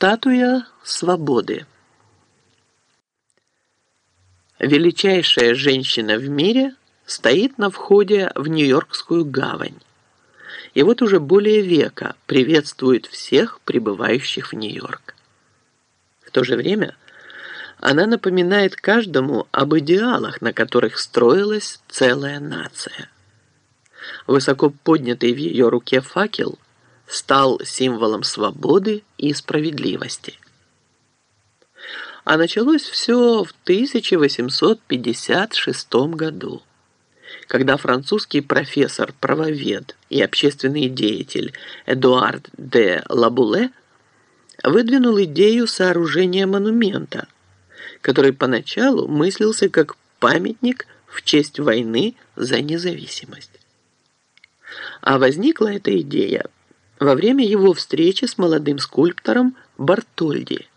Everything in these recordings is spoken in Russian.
Статуя свободы. Величайшая женщина в мире стоит на входе в Нью-Йоркскую гавань. И вот уже более века приветствует всех прибывающих в Нью-Йорк. В то же время она напоминает каждому об идеалах, на которых строилась целая нация. Высоко поднятый в ее руке факел – стал символом свободы и справедливости. А началось все в 1856 году, когда французский профессор-правовед и общественный деятель Эдуард де Лабуле выдвинул идею сооружения монумента, который поначалу мыслился как памятник в честь войны за независимость. А возникла эта идея – во время его встречи с молодым скульптором Бартольди.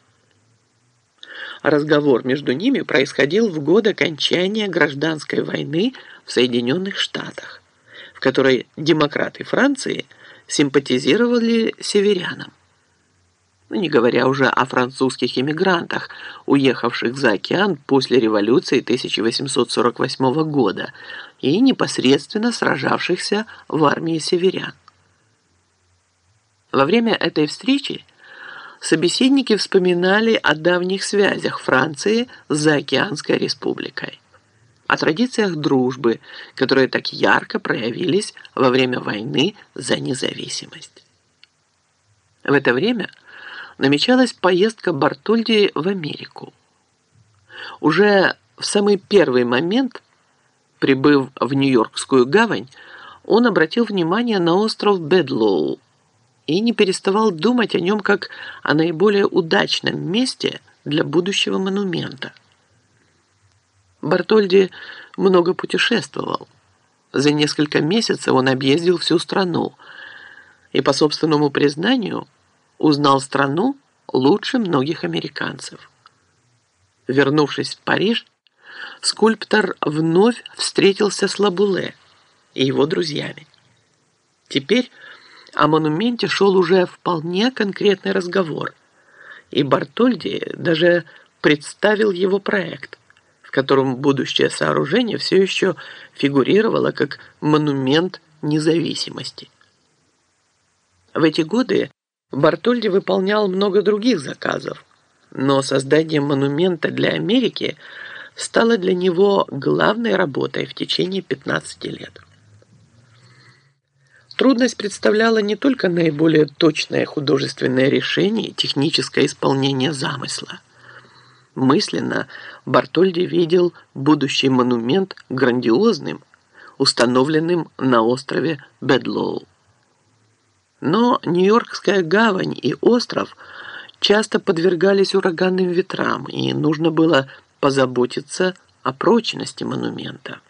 Разговор между ними происходил в год окончания гражданской войны в Соединенных Штатах, в которой демократы Франции симпатизировали северянам. Ну, не говоря уже о французских иммигрантах, уехавших за океан после революции 1848 года и непосредственно сражавшихся в армии северян. Во время этой встречи собеседники вспоминали о давних связях Франции с Заокеанской республикой, о традициях дружбы, которые так ярко проявились во время войны за независимость. В это время намечалась поездка Бартольди в Америку. Уже в самый первый момент, прибыв в Нью-Йоркскую гавань, он обратил внимание на остров Бедлоу, и не переставал думать о нем как о наиболее удачном месте для будущего монумента. Бартольди много путешествовал. За несколько месяцев он объездил всю страну и, по собственному признанию, узнал страну лучше многих американцев. Вернувшись в Париж, скульптор вновь встретился с Лабуле и его друзьями. Теперь о монументе шел уже вполне конкретный разговор, и Бартольди даже представил его проект, в котором будущее сооружение все еще фигурировало как монумент независимости. В эти годы Бартольди выполнял много других заказов, но создание монумента для Америки стало для него главной работой в течение 15 лет. Трудность представляла не только наиболее точное художественное решение и техническое исполнение замысла. Мысленно Бартольди видел будущий монумент грандиозным, установленным на острове Бедлоу. Но Нью-Йоркская гавань и остров часто подвергались ураганным ветрам, и нужно было позаботиться о прочности монумента.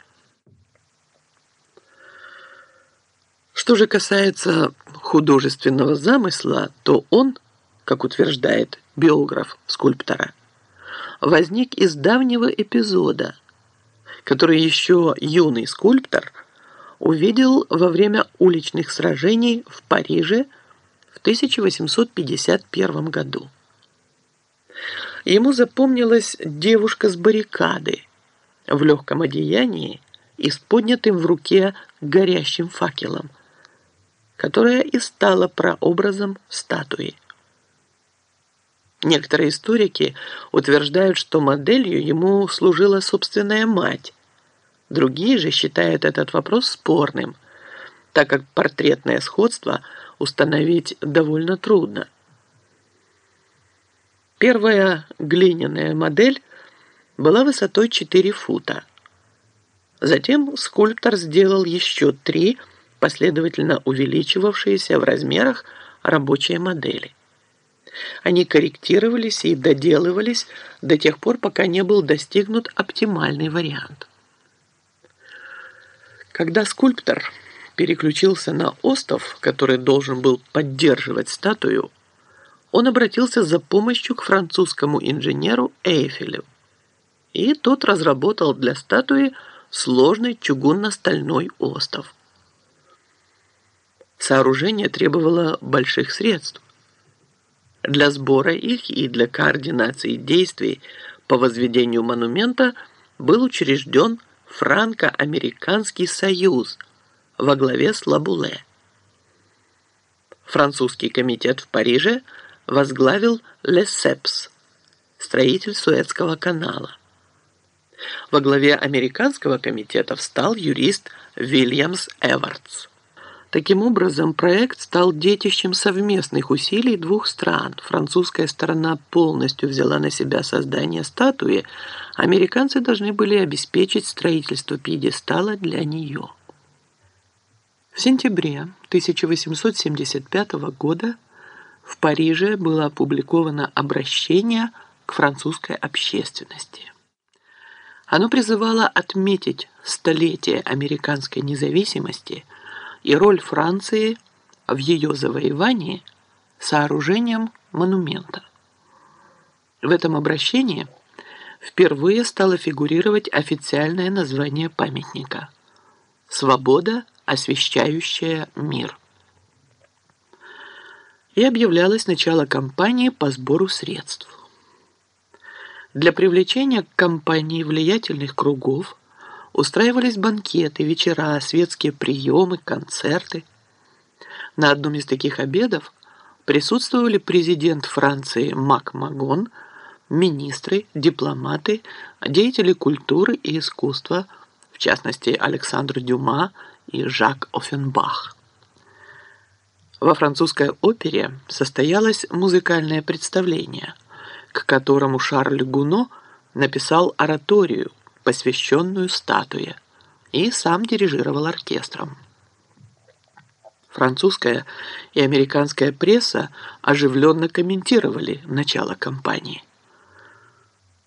Что же касается художественного замысла, то он, как утверждает биограф скульптора, возник из давнего эпизода, который еще юный скульптор увидел во время уличных сражений в Париже в 1851 году. Ему запомнилась девушка с баррикады в легком одеянии и с поднятым в руке горящим факелом – которая и стала прообразом статуи. Некоторые историки утверждают, что моделью ему служила собственная мать. Другие же считают этот вопрос спорным, так как портретное сходство установить довольно трудно. Первая глиняная модель была высотой 4 фута. Затем скульптор сделал еще три последовательно увеличивавшиеся в размерах рабочие модели. Они корректировались и доделывались до тех пор, пока не был достигнут оптимальный вариант. Когда скульптор переключился на остов, который должен был поддерживать статую, он обратился за помощью к французскому инженеру Эйфелю, и тот разработал для статуи сложный чугунно-стальной остов. Сооружение требовало больших средств. Для сбора их и для координации действий по возведению монумента был учрежден Франко-Американский союз во главе с Лабуле. Французский комитет в Париже возглавил Лесепс, строитель Суэцкого канала. Во главе американского комитета встал юрист Вильямс Эвардс. Таким образом, проект стал детищем совместных усилий двух стран. Французская сторона полностью взяла на себя создание статуи, американцы должны были обеспечить строительство пьедестала для нее. В сентябре 1875 года в Париже было опубликовано обращение к французской общественности. Оно призывало отметить столетие американской независимости – и роль Франции в ее завоевании сооружением монумента. В этом обращении впервые стало фигурировать официальное название памятника «Свобода, освещающая мир». И объявлялось начало кампании по сбору средств. Для привлечения к кампании влиятельных кругов – Устраивались банкеты, вечера, светские приемы, концерты. На одном из таких обедов присутствовали президент Франции Мак Магон, министры, дипломаты, деятели культуры и искусства, в частности Александр Дюма и Жак Оффенбах. Во французской опере состоялось музыкальное представление, к которому Шарль Гуно написал ораторию – посвященную статуе, и сам дирижировал оркестром. Французская и американская пресса оживленно комментировали начало кампании.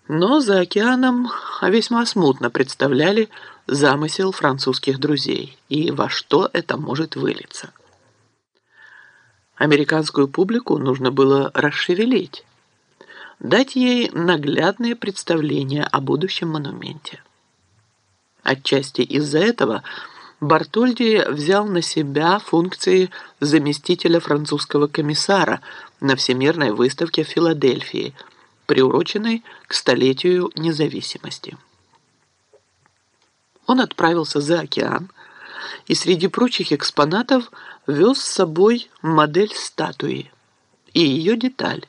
Но за океаном весьма смутно представляли замысел французских друзей и во что это может вылиться. Американскую публику нужно было расшевелить, дать ей наглядное представление о будущем монументе. Отчасти из-за этого Бартольди взял на себя функции заместителя французского комиссара на Всемирной выставке в Филадельфии, приуроченной к столетию независимости. Он отправился за океан и среди прочих экспонатов вез с собой модель статуи и ее деталь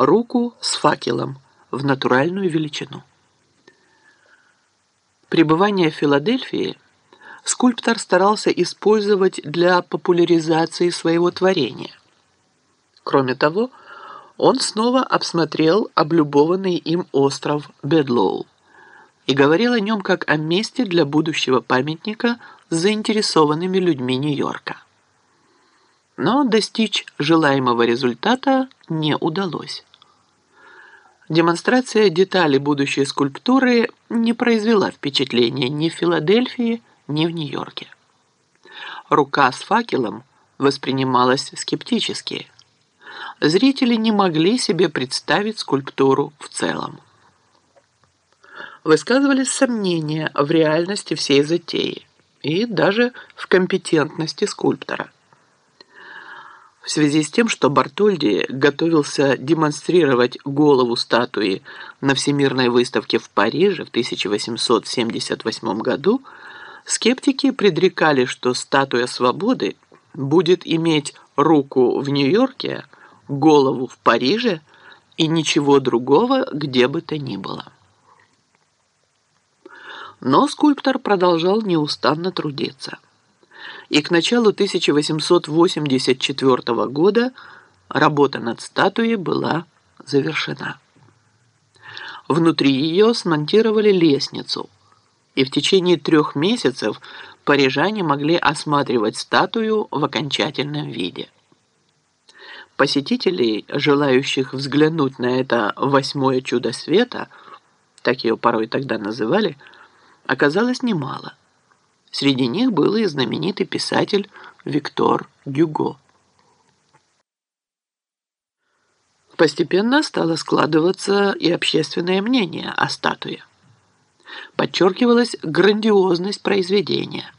руку с факелом в натуральную величину. Пребывание в Филадельфии скульптор старался использовать для популяризации своего творения. Кроме того, он снова обсмотрел облюбованный им остров Бедлоу и говорил о нем как о месте для будущего памятника с заинтересованными людьми Нью-Йорка. Но достичь желаемого результата не удалось. Демонстрация деталей будущей скульптуры не произвела впечатления ни в Филадельфии, ни в Нью-Йорке. Рука с факелом воспринималась скептически. Зрители не могли себе представить скульптуру в целом. Высказывались сомнения в реальности всей затеи и даже в компетентности скульптора. В связи с тем, что Бартольди готовился демонстрировать голову статуи на Всемирной выставке в Париже в 1878 году, скептики предрекали, что статуя свободы будет иметь руку в Нью-Йорке, голову в Париже и ничего другого где бы то ни было. Но скульптор продолжал неустанно трудиться – и к началу 1884 года работа над статуей была завершена. Внутри ее смонтировали лестницу, и в течение трех месяцев парижане могли осматривать статую в окончательном виде. Посетителей, желающих взглянуть на это восьмое чудо света, так ее порой тогда называли, оказалось немало. Среди них был и знаменитый писатель Виктор Гюго. Постепенно стало складываться и общественное мнение о статуе. Подчеркивалась грандиозность произведения.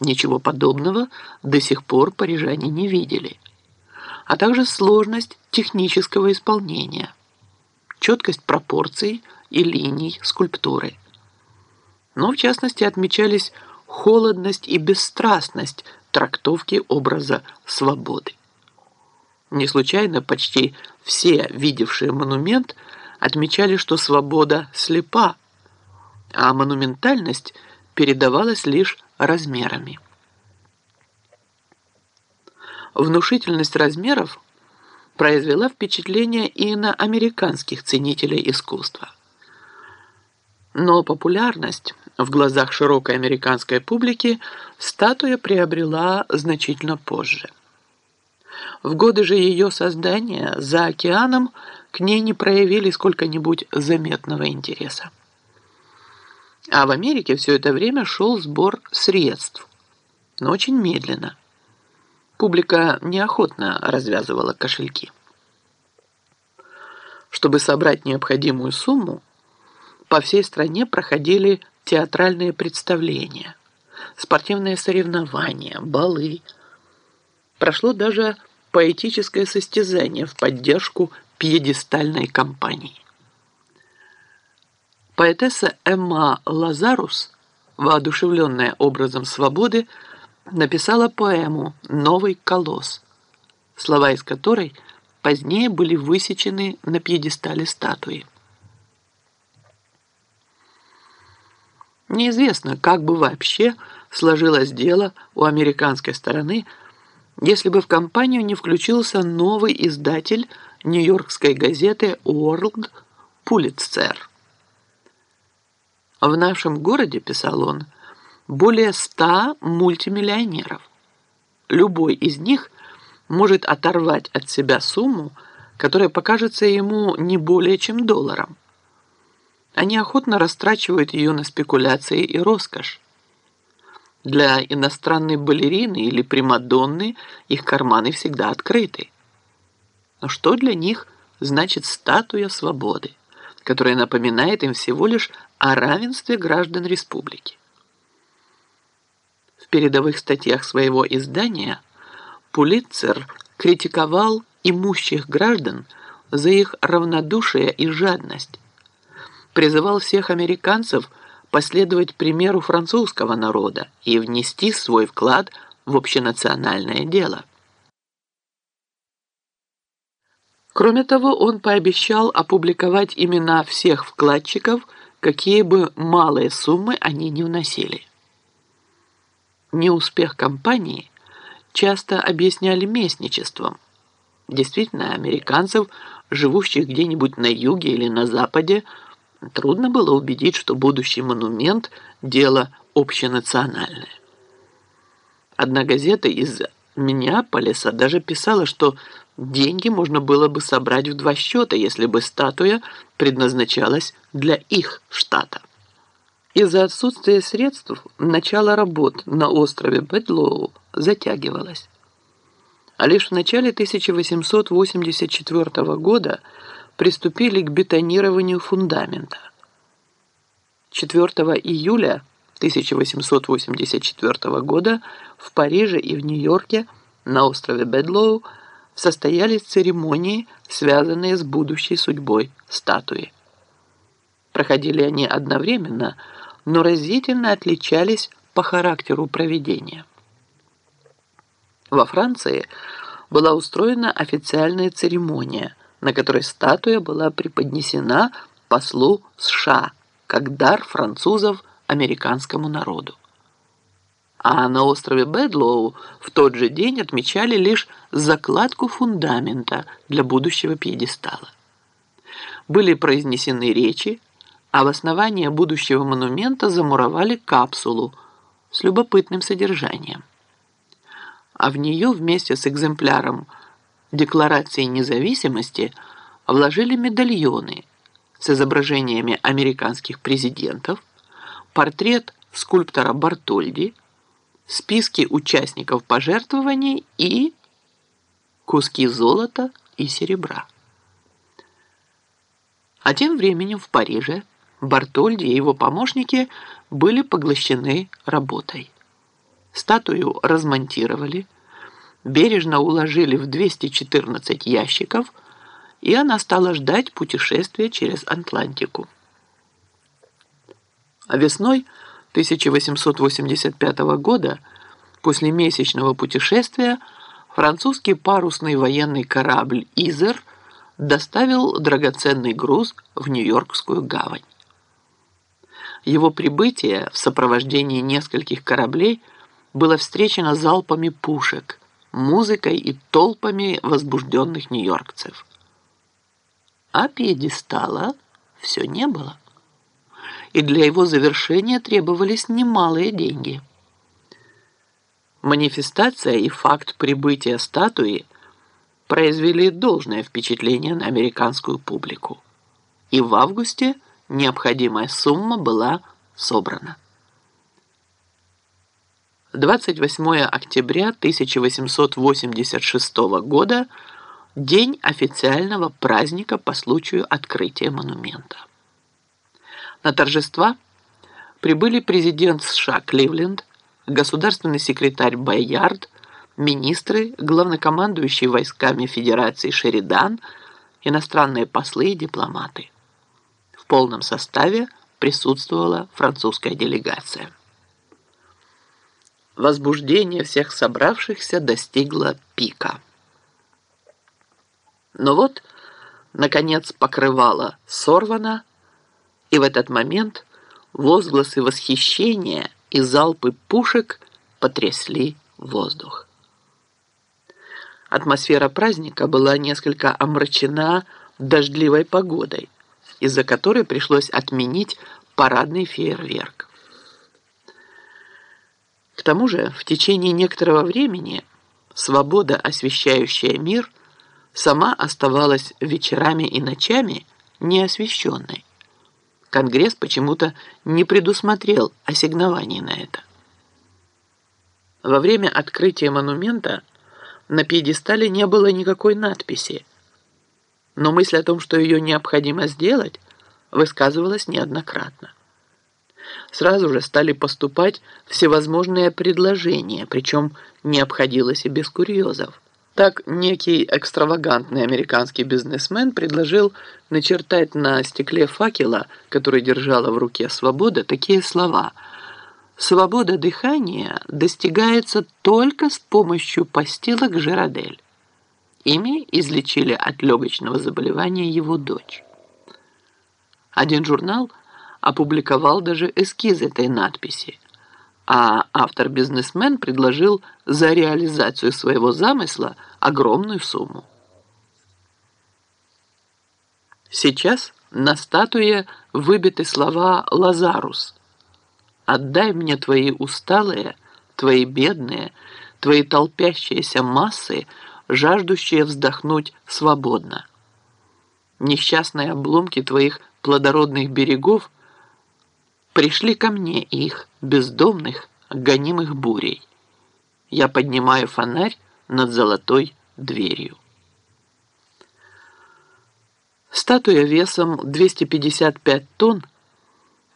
Ничего подобного до сих пор парижане не видели. а также сложность технического исполнения, четкость пропорций и линий скульптуры. Но в частности отмечались холодность и бесстрастность трактовки образа свободы. Не случайно почти все, видевшие монумент, отмечали, что свобода слепа, а монументальность передавалась лишь размерами. Внушительность размеров произвела впечатление и на американских ценителей искусства. Но популярность в глазах широкой американской публики статуя приобрела значительно позже. В годы же ее создания за океаном к ней не проявили сколько-нибудь заметного интереса. А в Америке все это время шел сбор средств, но очень медленно. Публика неохотно развязывала кошельки. Чтобы собрать необходимую сумму, по всей стране проходили театральные представления, спортивные соревнования, балы. Прошло даже поэтическое состязание в поддержку пьедестальной кампании. Поэтесса Эмма Лазарус, воодушевленная образом свободы, написала поэму «Новый колосс», слова из которой позднее были высечены на пьедестале статуи. Неизвестно, как бы вообще сложилось дело у американской стороны, если бы в компанию не включился новый издатель нью-йоркской газеты World Pulitzer. В нашем городе, писал он, более ста мультимиллионеров. Любой из них может оторвать от себя сумму, которая покажется ему не более чем долларом. Они охотно растрачивают ее на спекуляции и роскошь. Для иностранной балерины или примадонны их карманы всегда открыты. Но что для них значит статуя свободы, которая напоминает им всего лишь о равенстве граждан республики? В передовых статьях своего издания Пулитцер критиковал имущих граждан за их равнодушие и жадность, призывал всех американцев последовать примеру французского народа и внести свой вклад в общенациональное дело. Кроме того, он пообещал опубликовать имена всех вкладчиков, какие бы малые суммы они не вносили. Неуспех компании часто объясняли местничеством. Действительно, американцев, живущих где-нибудь на юге или на западе, трудно было убедить, что будущий монумент – дело общенациональное. Одна газета из Миннеаполиса даже писала, что деньги можно было бы собрать в два счета, если бы статуя предназначалась для их штата. Из-за отсутствия средств начало работ на острове Бедлоу затягивалось. А лишь в начале 1884 года приступили к бетонированию фундамента. 4 июля 1884 года в Париже и в Нью-Йорке на острове Бедлоу состоялись церемонии, связанные с будущей судьбой статуи. Проходили они одновременно, но разительно отличались по характеру проведения. Во Франции была устроена официальная церемония, на которой статуя была преподнесена послу США как дар французов американскому народу. А на острове Бедлоу в тот же день отмечали лишь закладку фундамента для будущего пьедестала. Были произнесены речи, а в основание будущего монумента замуровали капсулу с любопытным содержанием. А в нее вместе с экземпляром Декларации независимости вложили медальоны с изображениями американских президентов, портрет скульптора Бартольди, списки участников пожертвований и куски золота и серебра. А тем временем в Париже Бартольди и его помощники были поглощены работой. Статую размонтировали, бережно уложили в 214 ящиков, и она стала ждать путешествия через Атлантику. А весной 1885 года, после месячного путешествия, французский парусный военный корабль «Изер» доставил драгоценный груз в Нью-Йоркскую гавань. Его прибытие в сопровождении нескольких кораблей было встречено залпами пушек, музыкой и толпами возбужденных нью-йоркцев. А пьедестала все не было. И для его завершения требовались немалые деньги. Манифестация и факт прибытия статуи произвели должное впечатление на американскую публику. И в августе – необходимая сумма была собрана. 28 октября 1886 года – день официального праздника по случаю открытия монумента. На торжества прибыли президент США Кливленд, государственный секретарь Байярд, министры, главнокомандующий войсками Федерации Шеридан, иностранные послы и дипломаты полном составе присутствовала французская делегация. Возбуждение всех собравшихся достигло пика. Но вот, наконец, покрывало сорвано, и в этот момент возгласы восхищения и залпы пушек потрясли воздух. Атмосфера праздника была несколько омрачена дождливой погодой из-за которой пришлось отменить парадный фейерверк. К тому же в течение некоторого времени свобода, освещающая мир, сама оставалась вечерами и ночами неосвещенной. Конгресс почему-то не предусмотрел ассигнований на это. Во время открытия монумента на пьедестале не было никакой надписи, но мысль о том, что ее необходимо сделать, высказывалась неоднократно. Сразу же стали поступать всевозможные предложения, причем не обходилось и без курьезов. Так некий экстравагантный американский бизнесмен предложил начертать на стекле факела, который держала в руке «Свобода», такие слова «Свобода дыхания достигается только с помощью постилок Жирадель». Ими излечили от легочного заболевания его дочь. Один журнал опубликовал даже эскиз этой надписи, а автор-бизнесмен предложил за реализацию своего замысла огромную сумму. Сейчас на статуе выбиты слова «Лазарус». «Отдай мне твои усталые, твои бедные, твои толпящиеся массы, жаждущие вздохнуть свободно. Несчастные обломки твоих плодородных берегов пришли ко мне их, бездомных, гонимых бурей. Я поднимаю фонарь над золотой дверью. Статуя весом 255 тонн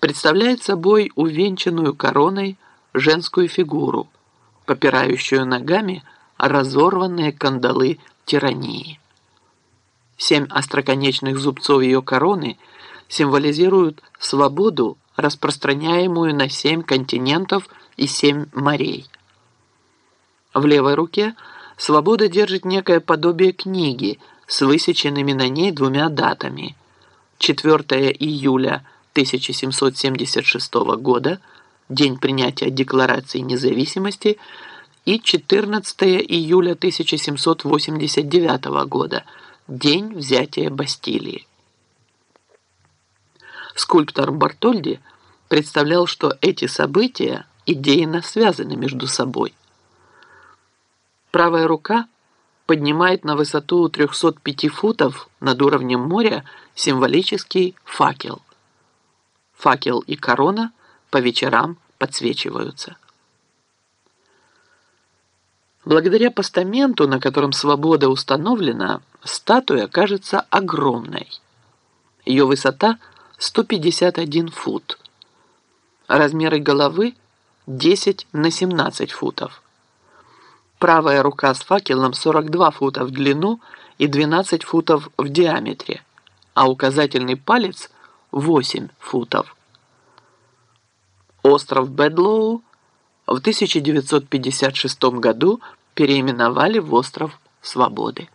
представляет собой увенчанную короной женскую фигуру, попирающую ногами – разорванные кандалы тирании. Семь остроконечных зубцов ее короны символизируют свободу, распространяемую на семь континентов и семь морей. В левой руке свобода держит некое подобие книги с высеченными на ней двумя датами. 4 июля 1776 года, день принятия Декларации независимости – и 14 июля 1789 года, день взятия Бастилии. Скульптор Бартольди представлял, что эти события идейно связаны между собой. Правая рука поднимает на высоту 305 футов над уровнем моря символический факел. Факел и корона по вечерам подсвечиваются. Благодаря постаменту, на котором свобода установлена, статуя кажется огромной. Ее высота 151 фут. Размеры головы 10 на 17 футов. правая рука с факелом 42 фута в длину и 12 футов в диаметре, а указательный палец 8 футов. Остров Бедлоу в 1956 году переименовали в Остров Свободы.